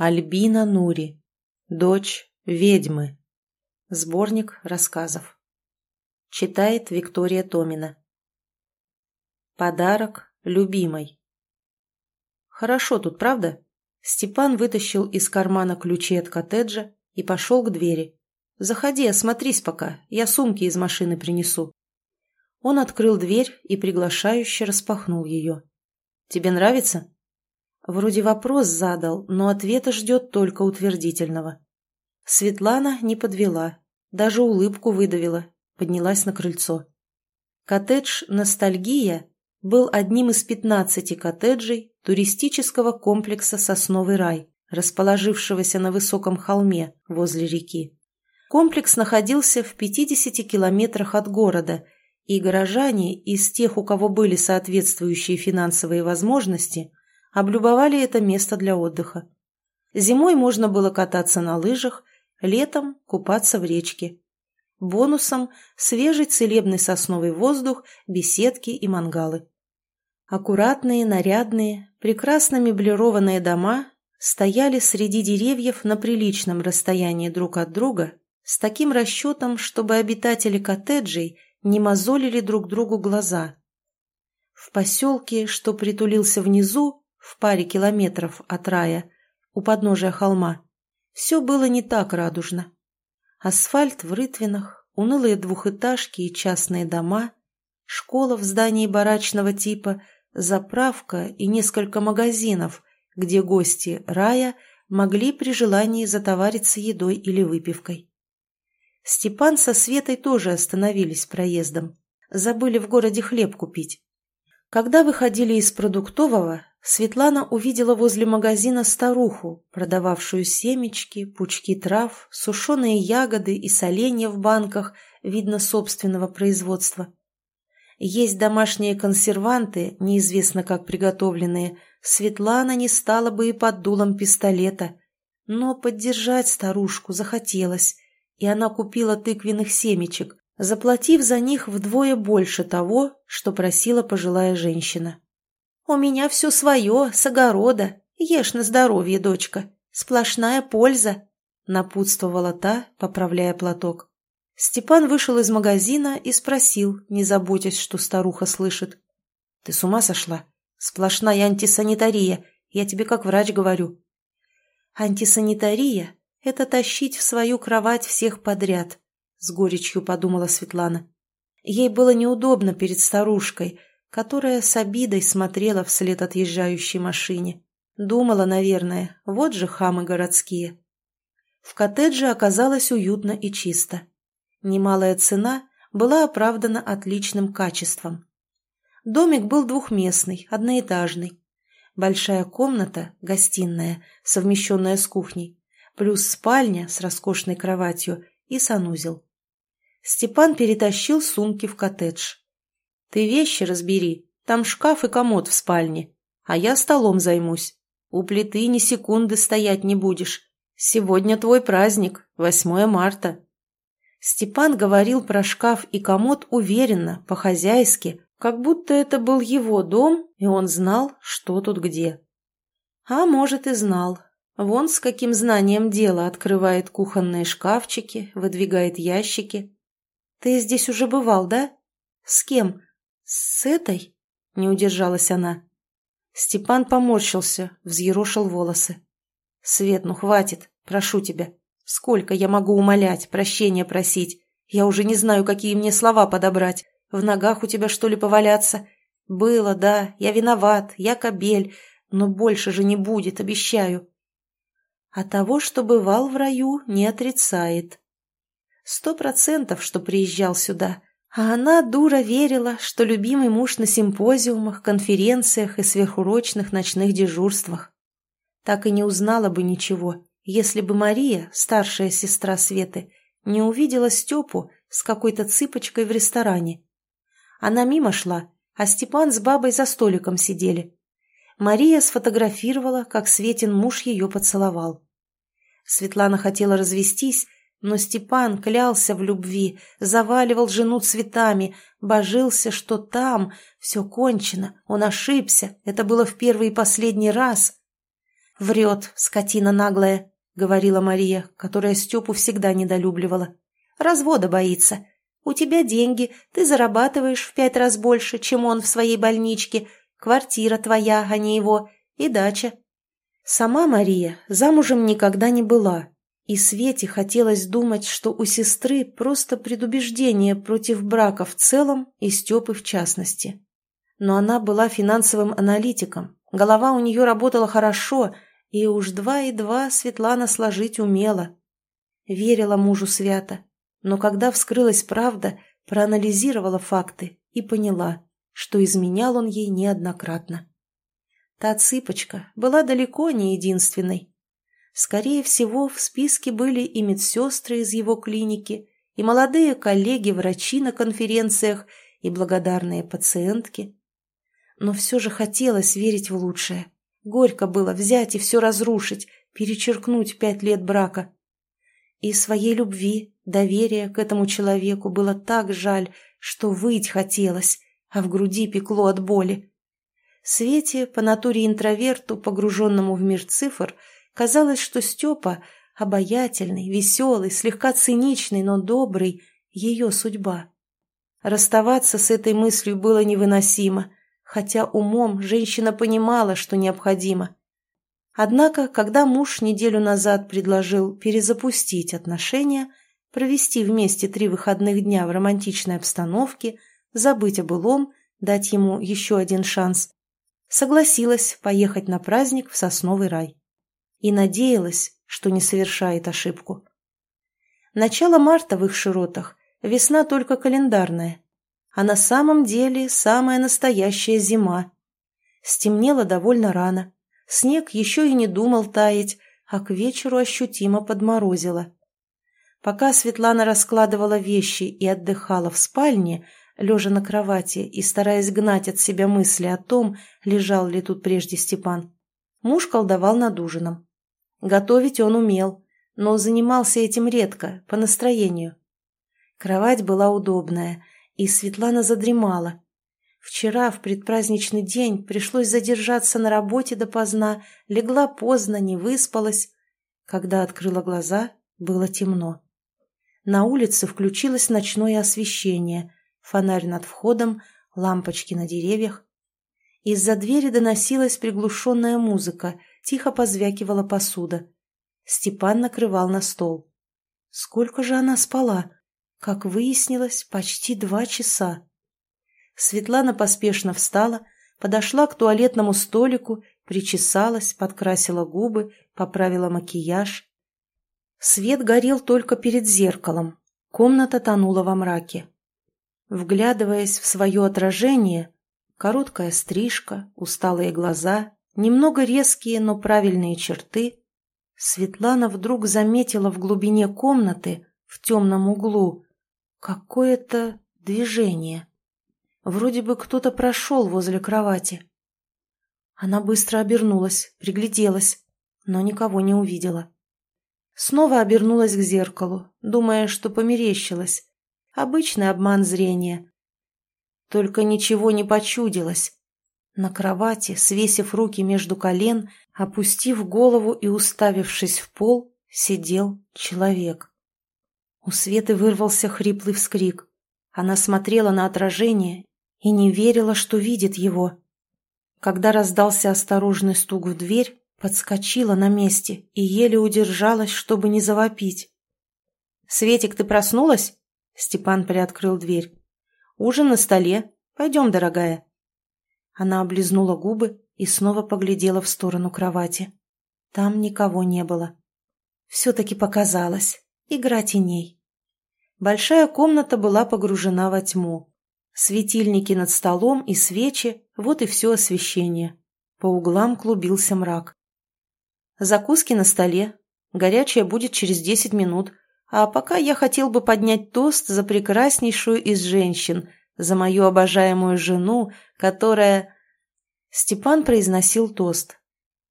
Альбина Нури. Дочь ведьмы. Сборник рассказов. Читает Виктория Томина. Подарок любимой. Хорошо тут, правда? Степан вытащил из кармана ключи от коттеджа и пошел к двери. «Заходи, осмотрись пока, я сумки из машины принесу». Он открыл дверь и приглашающе распахнул ее. «Тебе нравится?» Вроде вопрос задал, но ответа ждет только утвердительного. Светлана не подвела, даже улыбку выдавила, поднялась на крыльцо. Коттедж «Ностальгия» был одним из пятнадцати коттеджей туристического комплекса «Сосновый рай», расположившегося на высоком холме возле реки. Комплекс находился в 50 километрах от города, и горожане из тех, у кого были соответствующие финансовые возможности, облюбовали это место для отдыха. Зимой можно было кататься на лыжах, летом купаться в речке. Бонусом – свежий целебный сосновый воздух, беседки и мангалы. Аккуратные, нарядные, прекрасно меблированные дома стояли среди деревьев на приличном расстоянии друг от друга с таким расчетом, чтобы обитатели коттеджей не мозолили друг другу глаза. В поселке, что притулился внизу, в паре километров от рая, у подножия холма, все было не так радужно. Асфальт в рытвинах, унылые двухэтажки и частные дома, школа в здании барачного типа, заправка и несколько магазинов, где гости рая могли при желании затовариться едой или выпивкой. Степан со Светой тоже остановились проездом. Забыли в городе хлеб купить. Когда выходили из продуктового, Светлана увидела возле магазина старуху, продававшую семечки, пучки трав, сушеные ягоды и соленья в банках, видно, собственного производства. Есть домашние консерванты, неизвестно как приготовленные, Светлана не стала бы и под дулом пистолета. Но поддержать старушку захотелось, и она купила тыквенных семечек, заплатив за них вдвое больше того, что просила пожилая женщина. «У меня все свое, с огорода. Ешь на здоровье, дочка. Сплошная польза», — напутствовала та, поправляя платок. Степан вышел из магазина и спросил, не заботясь, что старуха слышит. «Ты с ума сошла? Сплошная антисанитария. Я тебе как врач говорю». «Антисанитария — это тащить в свою кровать всех подряд», — с горечью подумала Светлана. Ей было неудобно перед старушкой, которая с обидой смотрела вслед отъезжающей машине. Думала, наверное, вот же хамы городские. В коттедже оказалось уютно и чисто. Немалая цена была оправдана отличным качеством. Домик был двухместный, одноэтажный. Большая комната, гостиная, совмещенная с кухней, плюс спальня с роскошной кроватью и санузел. Степан перетащил сумки в коттедж. Ты вещи разбери, там шкаф и комод в спальне, а я столом займусь. У плиты ни секунды стоять не будешь. Сегодня твой праздник, 8 марта. Степан говорил про шкаф и комод уверенно, по-хозяйски, как будто это был его дом, и он знал, что тут где. А может и знал. Вон с каким знанием дела открывает кухонные шкафчики, выдвигает ящики. Ты здесь уже бывал, да? С кем? «С этой?» — не удержалась она. Степан поморщился, взъерошил волосы. «Свет, ну хватит, прошу тебя. Сколько я могу умолять, прощения просить? Я уже не знаю, какие мне слова подобрать. В ногах у тебя, что ли, поваляться? Было, да, я виноват, я кобель, но больше же не будет, обещаю». А того, что бывал в раю, не отрицает. Сто процентов, что приезжал сюда — а она, дура, верила, что любимый муж на симпозиумах, конференциях и сверхурочных ночных дежурствах. Так и не узнала бы ничего, если бы Мария, старшая сестра Светы, не увидела Степу с какой-то цыпочкой в ресторане. Она мимо шла, а Степан с бабой за столиком сидели. Мария сфотографировала, как Светин муж ее поцеловал. Светлана хотела развестись, но Степан клялся в любви, заваливал жену цветами, божился, что там все кончено, он ошибся, это было в первый и последний раз. «Врет, скотина наглая», — говорила Мария, которая Степу всегда недолюбливала. «Развода боится. У тебя деньги, ты зарабатываешь в пять раз больше, чем он в своей больничке, квартира твоя, а не его, и дача». Сама Мария замужем никогда не была, и Свете хотелось думать, что у сестры просто предубеждение против брака в целом и Степы в частности. Но она была финансовым аналитиком, голова у нее работала хорошо, и уж два и два Светлана сложить умела. Верила мужу свято, но когда вскрылась правда, проанализировала факты и поняла, что изменял он ей неоднократно. Та цыпочка была далеко не единственной. Скорее всего, в списке были и медсестры из его клиники, и молодые коллеги-врачи на конференциях, и благодарные пациентки. Но все же хотелось верить в лучшее. Горько было взять и все разрушить, перечеркнуть пять лет брака. И своей любви, доверия к этому человеку было так жаль, что выть хотелось, а в груди пекло от боли. Свете, по натуре интроверту, погруженному в мир цифр, казалось, что Степа, обаятельный, веселый, слегка циничный, но добрый, ее судьба. Расставаться с этой мыслью было невыносимо, хотя умом женщина понимала, что необходимо. Однако, когда муж неделю назад предложил перезапустить отношения, провести вместе три выходных дня в романтичной обстановке, забыть о былом, дать ему еще один шанс, согласилась поехать на праздник в Сосновый рай. И надеялась, что не совершает ошибку. Начало марта в их широтах, весна только календарная, а на самом деле самая настоящая зима. Стемнело довольно рано, снег еще и не думал таять, а к вечеру ощутимо подморозило. Пока Светлана раскладывала вещи и отдыхала в спальне, лежа на кровати и стараясь гнать от себя мысли о том, лежал ли тут прежде Степан, муж колдовал над ужином. Готовить он умел, но занимался этим редко, по настроению. Кровать была удобная, и Светлана задремала. Вчера, в предпраздничный день, пришлось задержаться на работе допоздна, легла поздно, не выспалась. Когда открыла глаза, было темно. На улице включилось ночное освещение, фонарь над входом, лампочки на деревьях. Из-за двери доносилась приглушенная музыка, тихо позвякивала посуда. Степан накрывал на стол. Сколько же она спала? Как выяснилось, почти два часа. Светлана поспешно встала, подошла к туалетному столику, причесалась, подкрасила губы, поправила макияж. Свет горел только перед зеркалом. Комната тонула во мраке. Вглядываясь в свое отражение, короткая стрижка, усталые глаза, немного резкие, но правильные черты, Светлана вдруг заметила в глубине комнаты, в темном углу, Какое-то движение. Вроде бы кто-то прошел возле кровати. Она быстро обернулась, пригляделась, но никого не увидела. Снова обернулась к зеркалу, думая, что померещилась. Обычный обман зрения. Только ничего не почудилось. На кровати, свесив руки между колен, опустив голову и уставившись в пол, сидел человек. У Светы вырвался хриплый вскрик. Она смотрела на отражение и не верила, что видит его. Когда раздался осторожный стук в дверь, подскочила на месте и еле удержалась, чтобы не завопить. «Светик, ты проснулась?» Степан приоткрыл дверь. «Ужин на столе. Пойдем, дорогая». Она облизнула губы и снова поглядела в сторону кровати. Там никого не было. Все-таки показалось. Игра теней. Большая комната была погружена во тьму. Светильники над столом и свечи – вот и все освещение. По углам клубился мрак. Закуски на столе. Горячая будет через десять минут. А пока я хотел бы поднять тост за прекраснейшую из женщин, за мою обожаемую жену, которая... Степан произносил тост.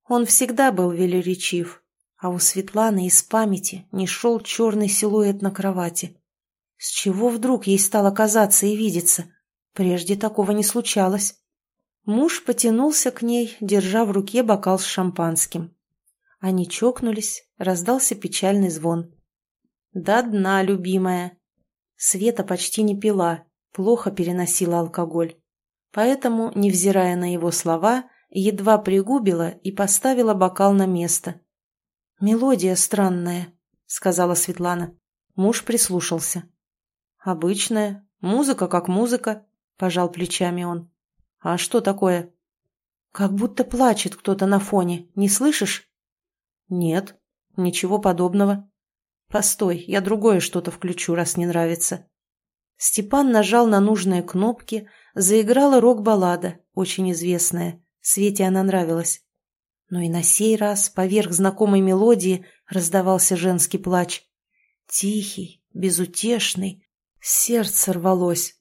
Он всегда был велеречив, а у Светланы из памяти не шел черный силуэт на кровати. С чего вдруг ей стало казаться и видеться? Прежде такого не случалось. Муж потянулся к ней, держа в руке бокал с шампанским. Они чокнулись, раздался печальный звон. «До дна, любимая!» Света почти не пила, плохо переносила алкоголь. Поэтому, невзирая на его слова, едва пригубила и поставила бокал на место. «Мелодия странная», — сказала Светлана. Муж прислушался. «Обычная. Музыка как музыка», — пожал плечами он. «А что такое?» «Как будто плачет кто-то на фоне. Не слышишь?» «Нет, ничего подобного». «Постой, я другое что-то включу, раз не нравится». Степан нажал на нужные кнопки, заиграла рок-баллада, очень известная. Свете она нравилась. Но и на сей раз, поверх знакомой мелодии, раздавался женский плач. Тихий, безутешный. Сердце рвалось.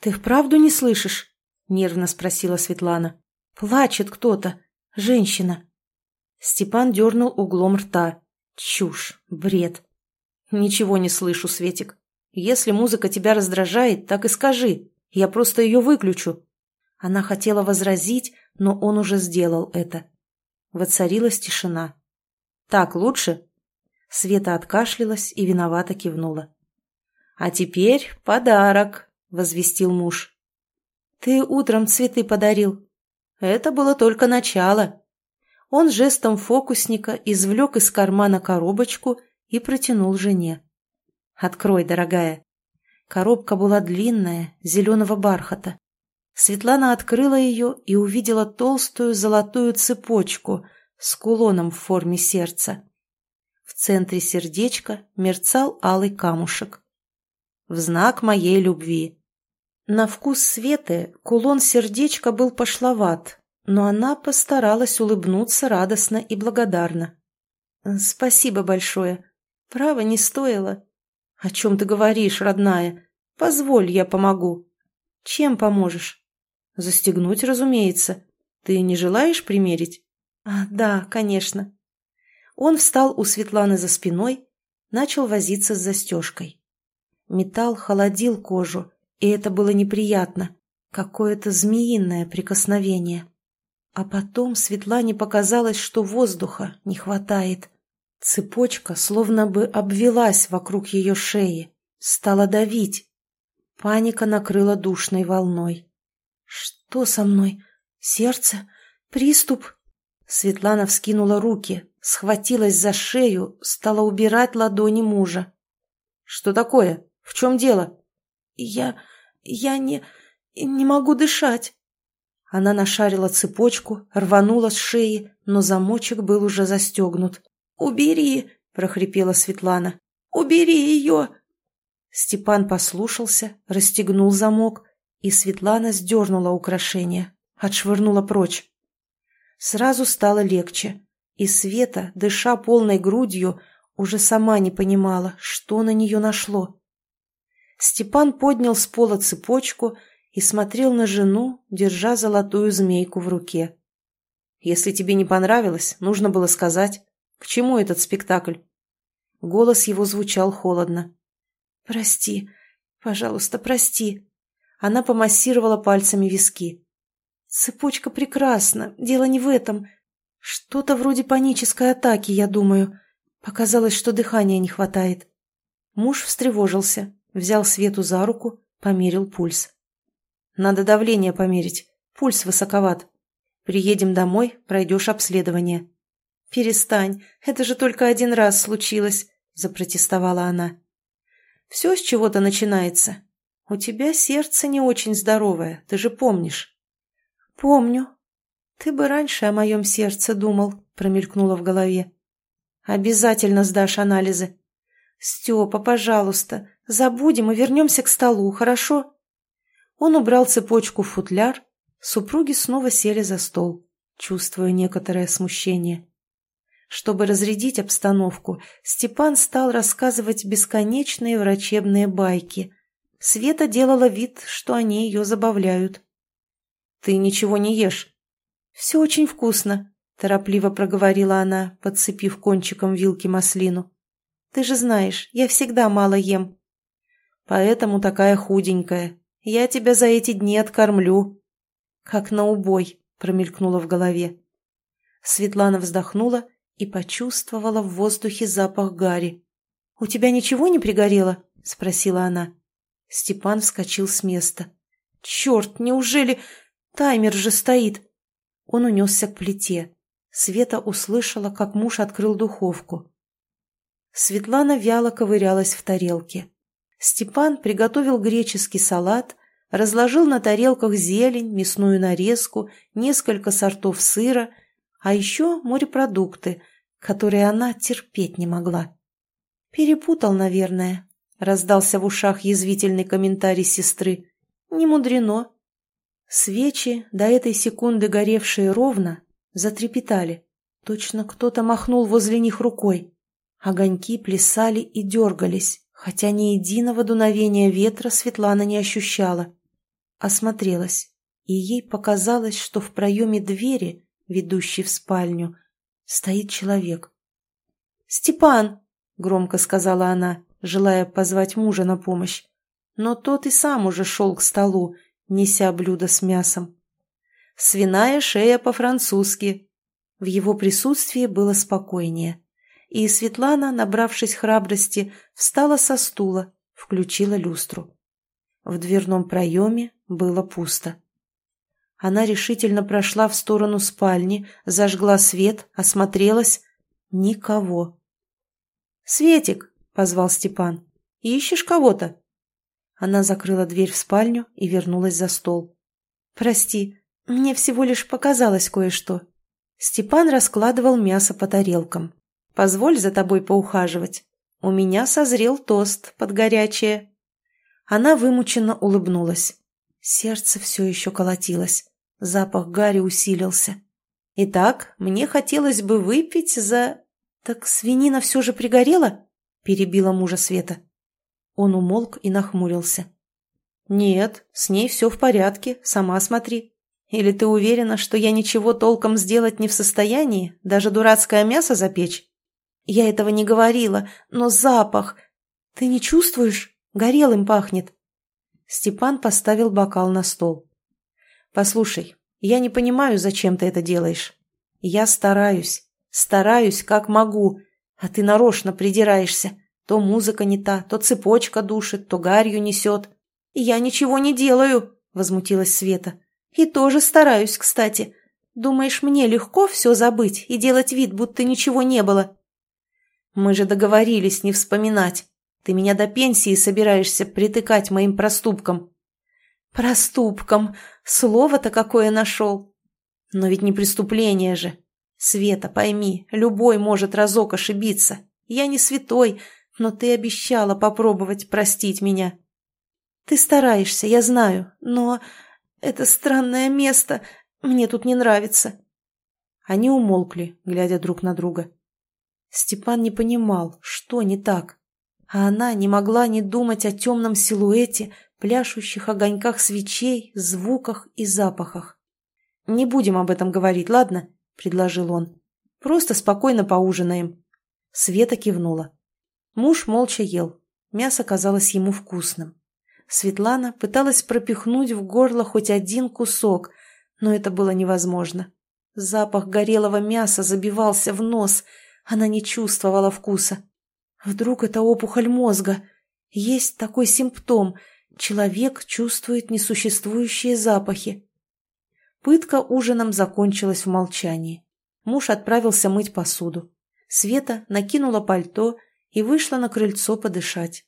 «Ты вправду не слышишь?» — нервно спросила Светлана. «Плачет кто-то. Женщина». Степан дернул углом рта. «Чушь, бред». «Ничего не слышу, Светик. Если музыка тебя раздражает, так и скажи. Я просто ее выключу». Она хотела возразить, но он уже сделал это. Воцарилась тишина. «Так лучше?» Света откашлялась и виновато кивнула. «А теперь подарок», — возвестил муж. «Ты утром цветы подарил». Это было только начало. Он жестом фокусника извлек из кармана коробочку и протянул жене. «Открой, дорогая». Коробка была длинная, зеленого бархата. Светлана открыла ее и увидела толстую золотую цепочку с кулоном в форме сердца. В центре сердечка мерцал алый камушек. В знак моей любви. На вкус Светы кулон-сердечко был пошловат, но она постаралась улыбнуться радостно и благодарно. «Спасибо большое. Право не стоило». «О чем ты говоришь, родная? Позволь, я помогу». «Чем поможешь?» «Застегнуть, разумеется. Ты не желаешь примерить?» «А, да, конечно». Он встал у Светланы за спиной, начал возиться с застежкой. Металл холодил кожу, и это было неприятно, какое-то змеиное прикосновение. А потом Светлане показалось, что воздуха не хватает. Цепочка словно бы обвелась вокруг ее шеи, стала давить. Паника накрыла душной волной. «Что со мной? Сердце? Приступ?» Светлана вскинула руки, схватилась за шею, стала убирать ладони мужа. «Что такое? В чем дело?» «Я... я не... не могу дышать». Она нашарила цепочку, рванула с шеи, но замочек был уже застегнут. «Убери!» — прохрипела Светлана. «Убери ее!» Степан послушался, расстегнул замок, и Светлана сдернула украшение, отшвырнула прочь. Сразу стало легче, и Света, дыша полной грудью, уже сама не понимала, что на нее нашло. Степан поднял с пола цепочку и смотрел на жену, держа золотую змейку в руке. «Если тебе не понравилось, нужно было сказать, к чему этот спектакль?» Голос его звучал холодно. «Прости, пожалуйста, прости». Она помассировала пальцами виски. Цепочка прекрасна, дело не в этом. Что-то вроде панической атаки, я думаю. Показалось, что дыхания не хватает. Муж встревожился, взял Свету за руку, померил пульс. Надо давление померить, пульс высоковат. Приедем домой, пройдешь обследование. «Перестань, это же только один раз случилось», — запротестовала она. «Все с чего-то начинается. У тебя сердце не очень здоровое, ты же помнишь». «Помню. Ты бы раньше о моем сердце думал», — промелькнуло в голове. «Обязательно сдашь анализы». «Степа, пожалуйста, забудем и вернемся к столу, хорошо?» Он убрал цепочку в футляр, супруги снова сели за стол, чувствуя некоторое смущение. Чтобы разрядить обстановку, Степан стал рассказывать бесконечные врачебные байки. Света делала вид, что они ее забавляют. «Ты ничего не ешь?» «Все очень вкусно», – торопливо проговорила она, подцепив кончиком вилки маслину. «Ты же знаешь, я всегда мало ем». «Поэтому такая худенькая. Я тебя за эти дни откормлю». «Как на убой», – промелькнуло в голове. Светлана вздохнула и почувствовала в воздухе запах гари. «У тебя ничего не пригорело?» — спросила она. Степан вскочил с места. «Черт, неужели... Таймер же стоит!» Он унесся к плите. Света услышала, как муж открыл духовку. Светлана вяло ковырялась в тарелке. Степан приготовил греческий салат, разложил на тарелках зелень, мясную нарезку, несколько сортов сыра, а еще морепродукты, которые она терпеть не могла. «Перепутал, наверное», — раздался в ушах язвительный комментарий сестры. «Не мудрено». Свечи, до этой секунды горевшие ровно, затрепетали. Точно кто-то махнул возле них рукой. Огоньки плясали и дергались, хотя ни единого дуновения ветра Светлана не ощущала. Осмотрелась, и ей показалось, что в проеме двери, ведущей в спальню, стоит человек. «Степан!» — громко сказала она, желая позвать мужа на помощь. Но тот и сам уже шел к столу, неся блюдо с мясом. «Свиная шея по-французски». В его присутствии было спокойнее и Светлана, набравшись храбрости, встала со стула, включила люстру. В дверном проеме было пусто. Она решительно прошла в сторону спальни, зажгла свет, осмотрелась. Никого. «Светик!» — позвал Степан. «Ищешь кого-то?» Она закрыла дверь в спальню и вернулась за стол. «Прости, мне всего лишь показалось кое-что». Степан раскладывал мясо по тарелкам. Позволь за тобой поухаживать. У меня созрел тост под горячее». Она вымученно улыбнулась. Сердце все еще колотилось. Запах гари усилился. «Итак, мне хотелось бы выпить за...» «Так свинина все же пригорела?» – перебила мужа Света. Он умолк и нахмурился. «Нет, с ней все в порядке, сама смотри. Или ты уверена, что я ничего толком сделать не в состоянии, даже дурацкое мясо запечь?» Я этого не говорила, но запах... Ты не чувствуешь? Горелым пахнет. Степан поставил бокал на стол. Послушай, я не понимаю, зачем ты это делаешь. Я стараюсь, стараюсь, как могу, а ты нарочно придираешься. То музыка не та, то цепочка душит, то гарью несет. Я ничего не делаю, возмутилась Света. И тоже стараюсь, кстати. Думаешь, мне легко все забыть и делать вид, будто ничего не было? Мы же договорились не вспоминать. Ты меня до пенсии собираешься притыкать моим проступкам. Проступкам? Слово-то какое нашел. Но ведь не преступление же. Света, пойми, любой может разок ошибиться. Я не святой, но ты обещала попробовать простить меня. Ты стараешься, я знаю, но это странное место. Мне тут не нравится. Они умолкли, глядя друг на друга. Степан не понимал, что не так. А она не могла не думать о темном силуэте, пляшущих огоньках свечей, звуках и запахах. «Не будем об этом говорить, ладно?» – предложил он. «Просто спокойно поужинаем». Света кивнула. Муж молча ел. Мясо казалось ему вкусным. Светлана пыталась пропихнуть в горло хоть один кусок, но это было невозможно. Запах горелого мяса забивался в нос – она не чувствовала вкуса. Вдруг это опухоль мозга? Есть такой симптом. Человек чувствует несуществующие запахи. Пытка ужином закончилась в молчании. Муж отправился мыть посуду. Света накинула пальто и вышла на крыльцо подышать.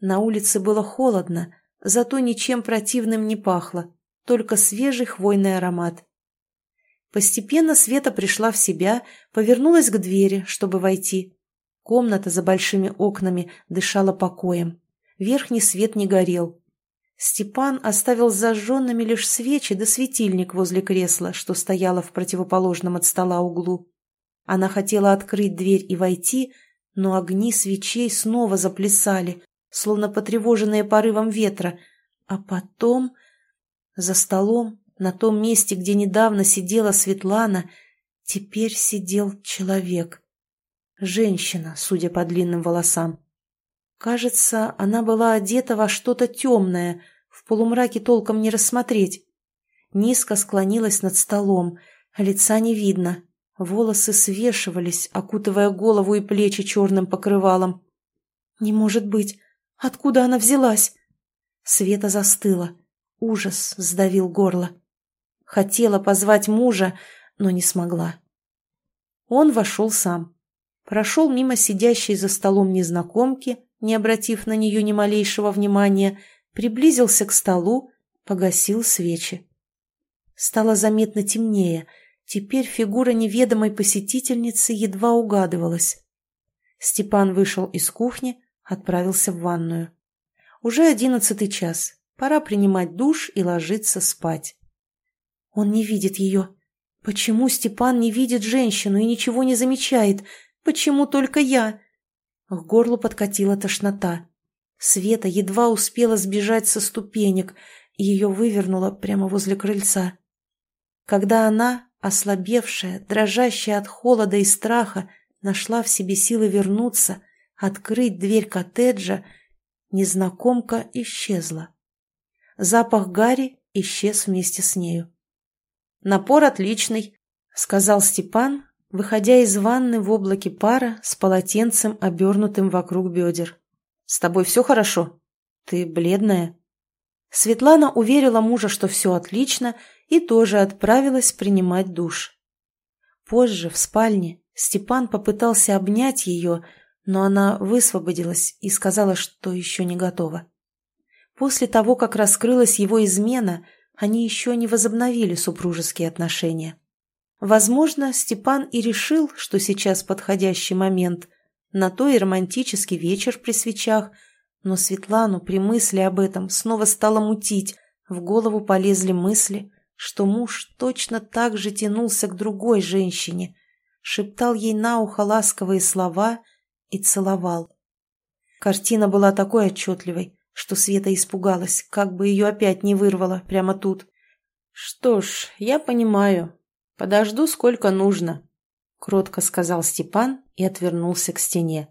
На улице было холодно, зато ничем противным не пахло, только свежий хвойный аромат. Постепенно Света пришла в себя, повернулась к двери, чтобы войти. Комната за большими окнами дышала покоем. Верхний свет не горел. Степан оставил зажженными лишь свечи да светильник возле кресла, что стояло в противоположном от стола углу. Она хотела открыть дверь и войти, но огни свечей снова заплясали, словно потревоженные порывом ветра, а потом за столом на том месте, где недавно сидела Светлана, теперь сидел человек. Женщина, судя по длинным волосам. Кажется, она была одета во что-то темное, в полумраке толком не рассмотреть. Низко склонилась над столом, лица не видно. Волосы свешивались, окутывая голову и плечи черным покрывалом. «Не может быть! Откуда она взялась?» Света застыла. Ужас сдавил горло. Хотела позвать мужа, но не смогла. Он вошел сам. Прошел мимо сидящей за столом незнакомки, не обратив на нее ни малейшего внимания, приблизился к столу, погасил свечи. Стало заметно темнее — Теперь фигура неведомой посетительницы едва угадывалась. Степан вышел из кухни, отправился в ванную. Уже одиннадцатый час. Пора принимать душ и ложиться спать. Он не видит ее. Почему Степан не видит женщину и ничего не замечает? Почему только я? К горлу подкатила тошнота. Света едва успела сбежать со ступенек, и ее вывернуло прямо возле крыльца. Когда она, Ослабевшая, дрожащая от холода и страха, нашла в себе силы вернуться, открыть дверь коттеджа, незнакомка исчезла. Запах Гарри исчез вместе с нею. «Напор отличный», — сказал Степан, выходя из ванны в облаке пара с полотенцем, обернутым вокруг бедер. «С тобой все хорошо? Ты бледная?» Светлана уверила мужа, что все отлично, и тоже отправилась принимать душ. Позже, в спальне, Степан попытался обнять ее, но она высвободилась и сказала, что еще не готова. После того, как раскрылась его измена, они еще не возобновили супружеские отношения. Возможно, Степан и решил, что сейчас подходящий момент, на то и романтический вечер при свечах, но Светлану при мысли об этом снова стало мутить, в голову полезли мысли, что муж точно так же тянулся к другой женщине, шептал ей на ухо ласковые слова и целовал. Картина была такой отчетливой, что Света испугалась, как бы ее опять не вырвало прямо тут. «Что ж, я понимаю. Подожду, сколько нужно», — кротко сказал Степан и отвернулся к стене.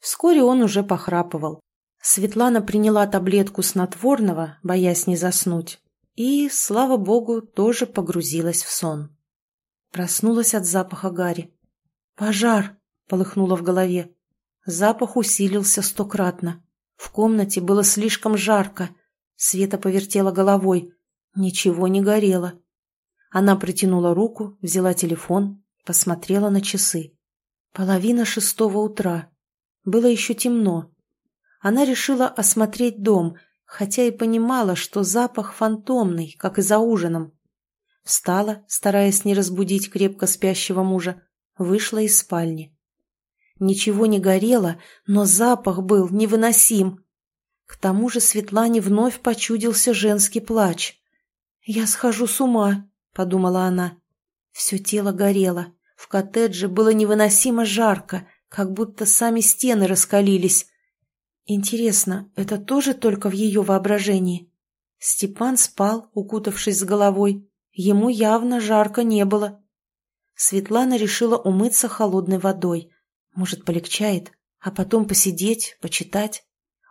Вскоре он уже похрапывал. Светлана приняла таблетку снотворного, боясь не заснуть, и, слава богу, тоже погрузилась в сон. Проснулась от запаха гари. «Пожар!» — полыхнуло в голове. Запах усилился стократно. В комнате было слишком жарко. Света повертела головой. Ничего не горело. Она протянула руку, взяла телефон, посмотрела на часы. Половина шестого утра. Было еще темно. Она решила осмотреть дом — хотя и понимала, что запах фантомный, как и за ужином. Встала, стараясь не разбудить крепко спящего мужа, вышла из спальни. Ничего не горело, но запах был невыносим. К тому же Светлане вновь почудился женский плач. «Я схожу с ума», — подумала она. Все тело горело. В коттедже было невыносимо жарко, как будто сами стены раскалились. Интересно, это тоже только в ее воображении? Степан спал, укутавшись с головой. Ему явно жарко не было. Светлана решила умыться холодной водой. Может, полегчает, а потом посидеть, почитать.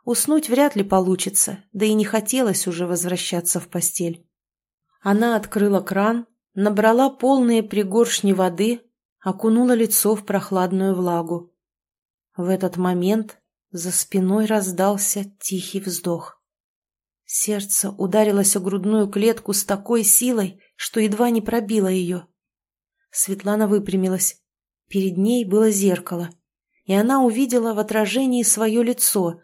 Уснуть вряд ли получится, да и не хотелось уже возвращаться в постель. Она открыла кран, набрала полные пригоршни воды, окунула лицо в прохладную влагу. В этот момент за спиной раздался тихий вздох. Сердце ударилось о грудную клетку с такой силой, что едва не пробило ее. Светлана выпрямилась. Перед ней было зеркало, и она увидела в отражении свое лицо,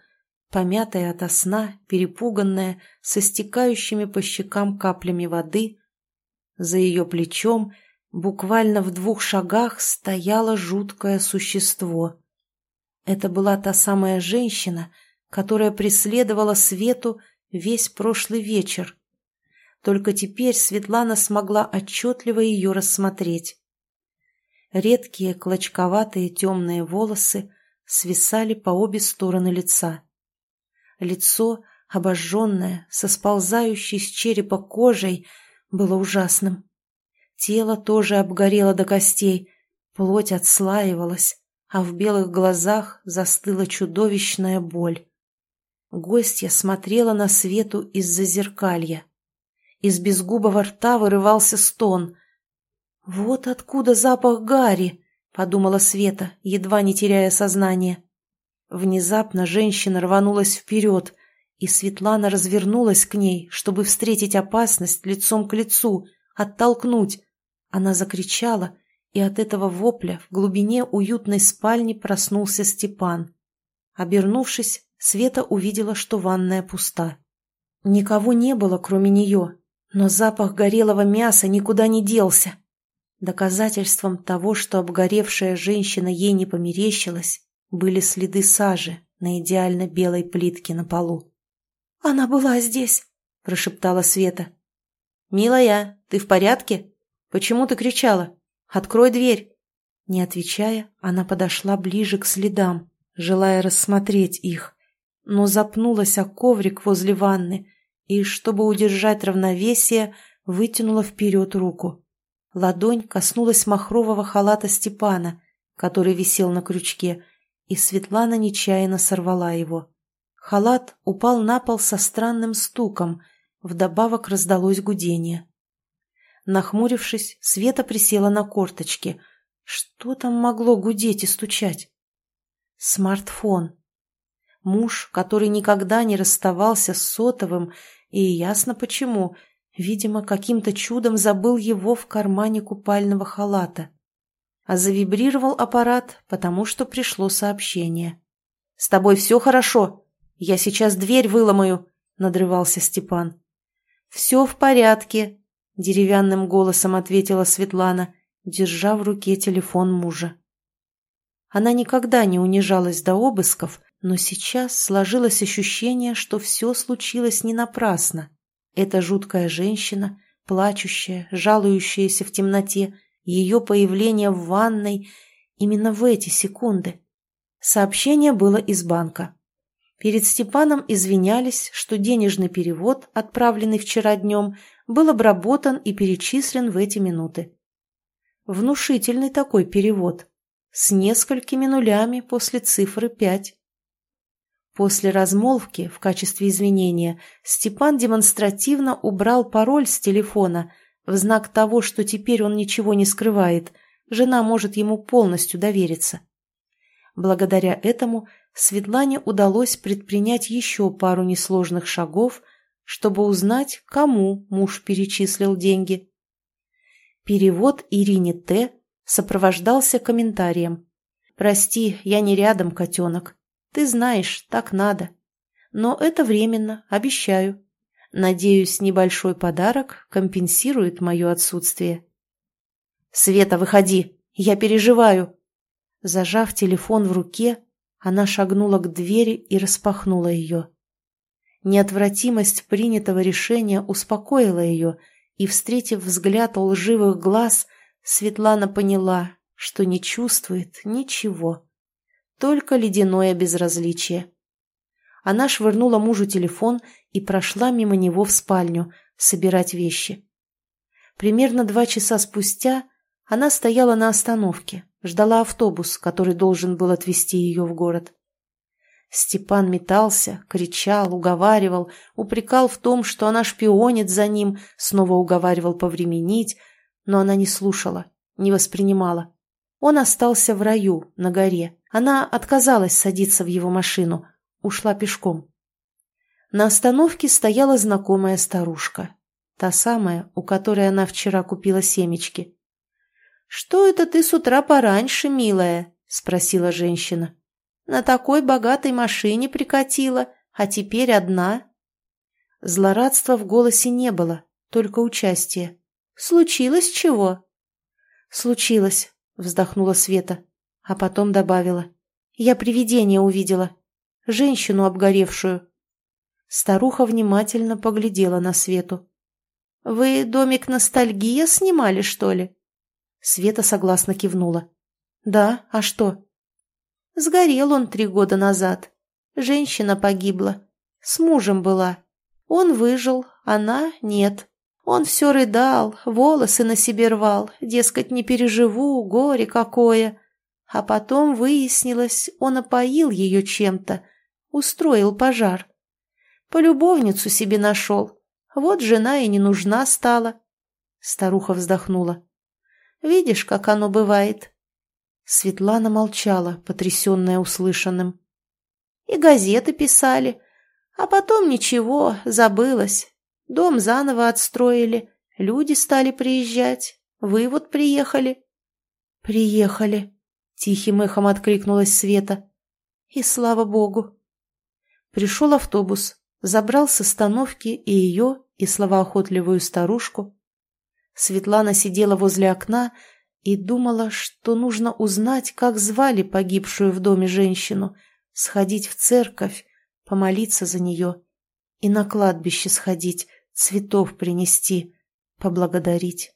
помятое ото сна, перепуганное, со стекающими по щекам каплями воды. За ее плечом, буквально в двух шагах, стояло жуткое существо. Это была та самая женщина, которая преследовала Свету весь прошлый вечер. Только теперь Светлана смогла отчетливо ее рассмотреть. Редкие клочковатые темные волосы свисали по обе стороны лица. Лицо, обожженное, со сползающей с черепа кожей, было ужасным. Тело тоже обгорело до костей, плоть отслаивалась, а в белых глазах застыла чудовищная боль. Гостья смотрела на свету из-за зеркалья. Из безгубого рта вырывался стон. «Вот откуда запах гари!» — подумала Света, едва не теряя сознание. Внезапно женщина рванулась вперед, и Светлана развернулась к ней, чтобы встретить опасность лицом к лицу, оттолкнуть. Она закричала, и от этого вопля в глубине уютной спальни проснулся Степан. Обернувшись, Света увидела, что ванная пуста. Никого не было, кроме нее, но запах горелого мяса никуда не делся. Доказательством того, что обгоревшая женщина ей не померещилась, были следы сажи на идеально белой плитке на полу. «Она была здесь», – прошептала Света. «Милая, ты в порядке? Почему ты кричала? Открой дверь!» Не отвечая, она подошла ближе к следам, желая рассмотреть их, но запнулась о коврик возле ванны и, чтобы удержать равновесие, вытянула вперед руку. Ладонь коснулась махрового халата Степана, который висел на крючке, и Светлана нечаянно сорвала его. Халат упал на пол со странным стуком, вдобавок раздалось гудение. Нахмурившись, Света присела на корточки. Что там могло гудеть и стучать? Смартфон. Муж, который никогда не расставался с сотовым, и ясно почему, видимо, каким-то чудом забыл его в кармане купального халата. А завибрировал аппарат, потому что пришло сообщение. «С тобой все хорошо? Я сейчас дверь выломаю», — надрывался Степан. «Все в порядке», — деревянным голосом ответила Светлана, держа в руке телефон мужа. Она никогда не унижалась до обысков, но сейчас сложилось ощущение, что все случилось не напрасно. Эта жуткая женщина, плачущая, жалующаяся в темноте, ее появление в ванной именно в эти секунды. Сообщение было из банка. Перед Степаном извинялись, что денежный перевод, отправленный вчера днем, был обработан и перечислен в эти минуты. Внушительный такой перевод, с несколькими нулями после цифры пять. После размолвки, в качестве извинения, Степан демонстративно убрал пароль с телефона в знак того, что теперь он ничего не скрывает, жена может ему полностью довериться. Благодаря этому Светлане удалось предпринять еще пару несложных шагов, чтобы узнать, кому муж перечислил деньги. Перевод Ирине Т. сопровождался комментарием. «Прости, я не рядом, котенок. Ты знаешь, так надо. Но это временно, обещаю. Надеюсь, небольшой подарок компенсирует мое отсутствие». «Света, выходи! Я переживаю!» Зажав телефон в руке, она шагнула к двери и распахнула ее. Неотвратимость принятого решения успокоила ее, и, встретив взгляд лживых глаз, Светлана поняла, что не чувствует ничего, только ледяное безразличие. Она швырнула мужу телефон и прошла мимо него в спальню собирать вещи. Примерно два часа спустя она стояла на остановке, ждала автобус, который должен был отвезти ее в город. Степан метался, кричал, уговаривал, упрекал в том, что она шпионит за ним, снова уговаривал повременить, но она не слушала, не воспринимала. Он остался в раю, на горе. Она отказалась садиться в его машину, ушла пешком. На остановке стояла знакомая старушка, та самая, у которой она вчера купила семечки. «Что это ты с утра пораньше, милая?» — спросила женщина. На такой богатой машине прикатила, а теперь одна. Злорадства в голосе не было, только участие. Случилось чего? Случилось, вздохнула Света, а потом добавила. Я привидение увидела. Женщину обгоревшую. Старуха внимательно поглядела на Свету. «Вы домик ностальгия снимали, что ли?» Света согласно кивнула. «Да, а что?» Сгорел он три года назад. Женщина погибла. С мужем была. Он выжил, она нет. Он все рыдал, волосы на себе рвал, дескать, не переживу, горе какое. А потом выяснилось, он опоил ее чем-то, устроил пожар. Полюбовницу себе нашел. Вот жена и не нужна стала. Старуха вздохнула. Видишь, как оно бывает?» Светлана молчала, потрясенная услышанным. «И газеты писали. А потом ничего, забылось. Дом заново отстроили, люди стали приезжать. Вы вот приехали». «Приехали», — тихим эхом откликнулась Света. «И слава богу». Пришел автобус, забрал с остановки и ее, и словоохотливую старушку. Светлана сидела возле окна и думала, что нужно узнать, как звали погибшую в доме женщину, сходить в церковь, помолиться за нее и на кладбище сходить, цветов принести, поблагодарить.